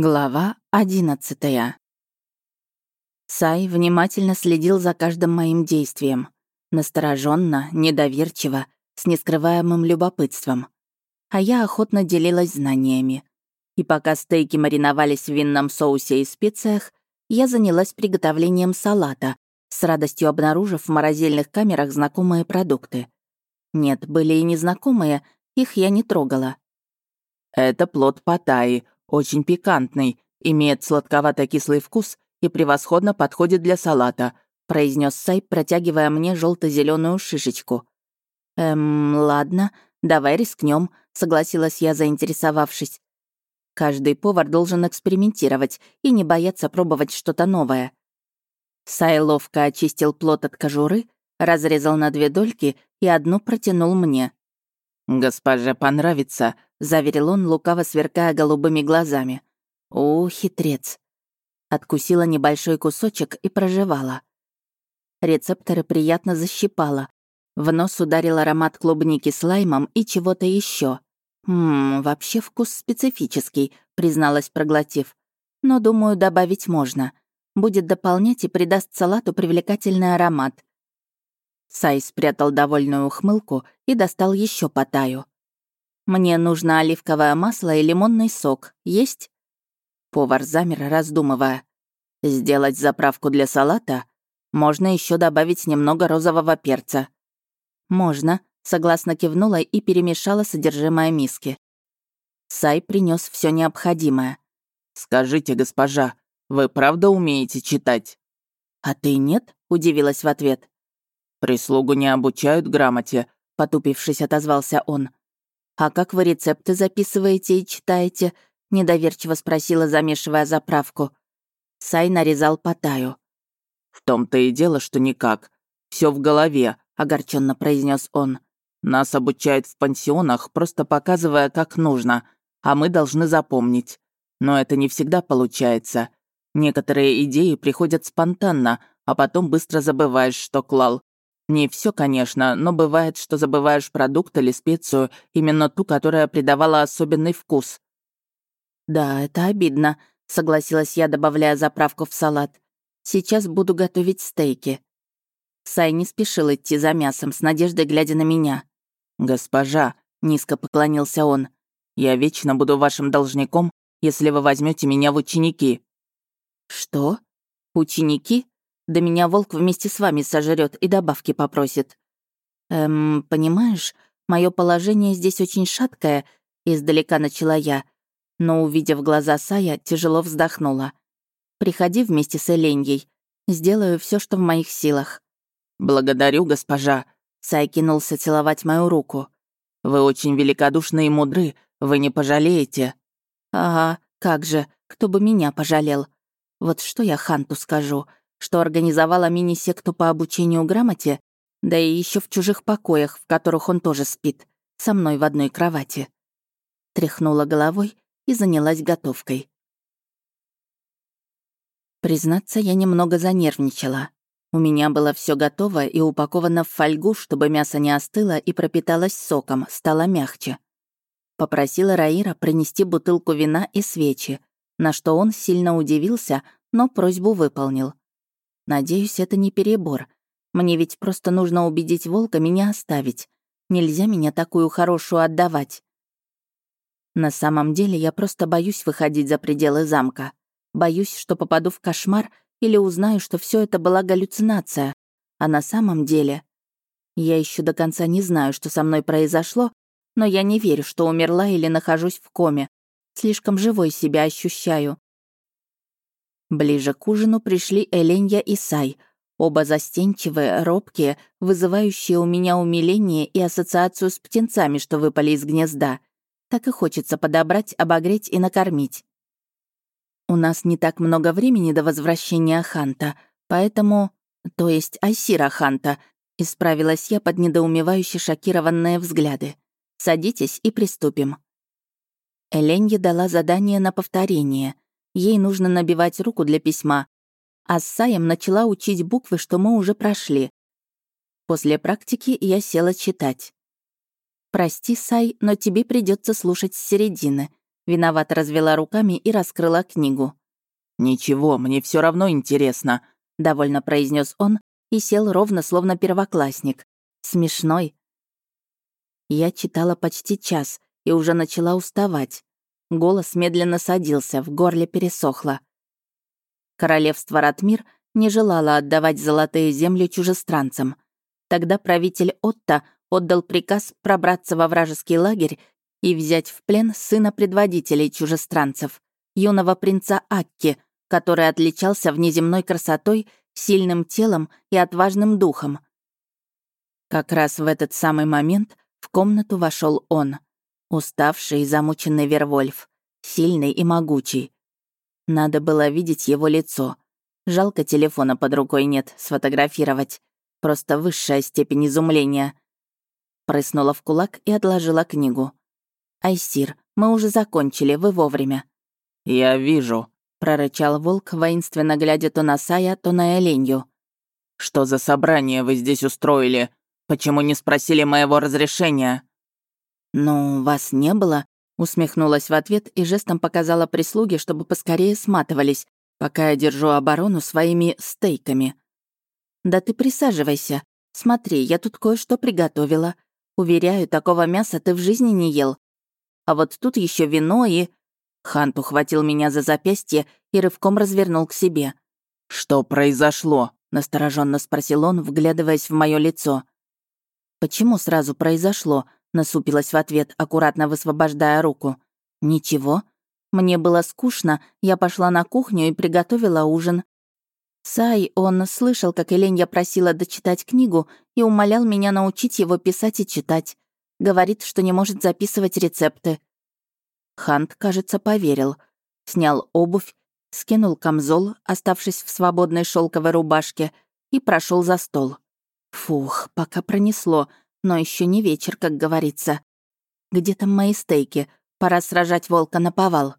Глава одиннадцатая. Сай внимательно следил за каждым моим действием. Настороженно, недоверчиво, с нескрываемым любопытством. А я охотно делилась знаниями. И пока стейки мариновались в винном соусе и специях, я занялась приготовлением салата, с радостью обнаружив в морозильных камерах знакомые продукты. Нет, были и незнакомые, их я не трогала. «Это плод паттайи», очень пикантный, имеет сладковато-кислый вкус и превосходно подходит для салата», произнес Сай, протягивая мне желто зеленую шишечку. «Эм, ладно, давай рискнем, согласилась я, заинтересовавшись. Каждый повар должен экспериментировать и не бояться пробовать что-то новое. Сай ловко очистил плод от кожуры, разрезал на две дольки и одну протянул мне. «Госпоже понравится», — заверил он, лукаво сверкая голубыми глазами. «О, хитрец!» Откусила небольшой кусочек и прожевала. Рецепторы приятно защипала. В нос ударил аромат клубники с лаймом и чего-то еще. «Ммм, вообще вкус специфический», — призналась, проглотив. «Но, думаю, добавить можно. Будет дополнять и придаст салату привлекательный аромат. Сай спрятал довольную ухмылку и достал еще потаю. «Мне нужно оливковое масло и лимонный сок. Есть?» Повар замер, раздумывая. «Сделать заправку для салата? Можно еще добавить немного розового перца». «Можно», — согласно кивнула и перемешала содержимое миски. Сай принес все необходимое. «Скажите, госпожа, вы правда умеете читать?» «А ты нет?» — удивилась в ответ. «Прислугу не обучают грамоте», — потупившись, отозвался он. «А как вы рецепты записываете и читаете?» — недоверчиво спросила, замешивая заправку. Сай нарезал потаю. «В том-то и дело, что никак. Все в голове», — огорченно произнес он. «Нас обучают в пансионах, просто показывая, как нужно, а мы должны запомнить. Но это не всегда получается. Некоторые идеи приходят спонтанно, а потом быстро забываешь, что клал. Не все, конечно, но бывает, что забываешь продукт или специю, именно ту, которая придавала особенный вкус. «Да, это обидно», — согласилась я, добавляя заправку в салат. «Сейчас буду готовить стейки». Сай не спешил идти за мясом, с надеждой глядя на меня. «Госпожа», — низко поклонился он, — «я вечно буду вашим должником, если вы возьмете меня в ученики». «Что? Ученики?» Да меня волк вместе с вами сожрет и добавки попросит. Эм, понимаешь, мое положение здесь очень шаткое, издалека начала я, но, увидев глаза Сая, тяжело вздохнула. Приходи вместе с Эленьей. Сделаю все, что в моих силах. Благодарю, госпожа. Сай кинулся целовать мою руку. Вы очень великодушны и мудры, вы не пожалеете. Ага, как же, кто бы меня пожалел. Вот что я Ханту скажу что организовала мини-секту по обучению грамоте, да и еще в чужих покоях, в которых он тоже спит, со мной в одной кровати. Тряхнула головой и занялась готовкой. Признаться, я немного занервничала. У меня было все готово и упаковано в фольгу, чтобы мясо не остыло и пропиталось соком, стало мягче. Попросила Раира принести бутылку вина и свечи, на что он сильно удивился, но просьбу выполнил. Надеюсь, это не перебор. Мне ведь просто нужно убедить волка меня оставить. Нельзя меня такую хорошую отдавать. На самом деле я просто боюсь выходить за пределы замка. Боюсь, что попаду в кошмар или узнаю, что все это была галлюцинация. А на самом деле... Я еще до конца не знаю, что со мной произошло, но я не верю, что умерла или нахожусь в коме. Слишком живой себя ощущаю. Ближе к ужину пришли Эленья и Сай, оба застенчивые, робкие, вызывающие у меня умиление и ассоциацию с птенцами, что выпали из гнезда. Так и хочется подобрать, обогреть и накормить. У нас не так много времени до возвращения Ханта, поэтому... То есть Айсира Ханта, исправилась я под недоумевающе шокированные взгляды. «Садитесь и приступим». Эленья дала задание на повторение — Ей нужно набивать руку для письма. А с Саем начала учить буквы, что мы уже прошли. После практики я села читать. «Прости, Сай, но тебе придется слушать с середины. Виновато развела руками и раскрыла книгу. «Ничего, мне все равно интересно», — довольно произнес он и сел ровно, словно первоклассник. Смешной. Я читала почти час и уже начала уставать. Голос медленно садился, в горле пересохло. Королевство Ратмир не желало отдавать золотые земли чужестранцам. Тогда правитель Отто отдал приказ пробраться во вражеский лагерь и взять в плен сына предводителей чужестранцев, юного принца Акки, который отличался внеземной красотой, сильным телом и отважным духом. Как раз в этот самый момент в комнату вошел он, уставший и замученный Вервольф, сильный и могучий. Надо было видеть его лицо. Жалко, телефона под рукой нет, сфотографировать. Просто высшая степень изумления. Прыснула в кулак и отложила книгу. «Айсир, мы уже закончили, вы вовремя». «Я вижу», — прорычал волк, воинственно глядя то на Сая, то на Эленью. «Что за собрание вы здесь устроили? Почему не спросили моего разрешения?» «Ну, вас не было», — усмехнулась в ответ и жестом показала прислуге, чтобы поскорее сматывались, пока я держу оборону своими стейками. «Да ты присаживайся. Смотри, я тут кое-что приготовила. Уверяю, такого мяса ты в жизни не ел. А вот тут еще вино и...» Хант ухватил меня за запястье и рывком развернул к себе. «Что произошло?» — настороженно спросил он, вглядываясь в мое лицо. «Почему сразу произошло?» — насупилась в ответ, аккуратно высвобождая руку. «Ничего. Мне было скучно, я пошла на кухню и приготовила ужин. Сай, он слышал, как Эленья просила дочитать книгу и умолял меня научить его писать и читать. Говорит, что не может записывать рецепты. Хант, кажется, поверил. Снял обувь, скинул камзол, оставшись в свободной шелковой рубашке, и прошел за стол. Фух, пока пронесло, но еще не вечер, как говорится. Где там мои стейки? Пора сражать волка на повал.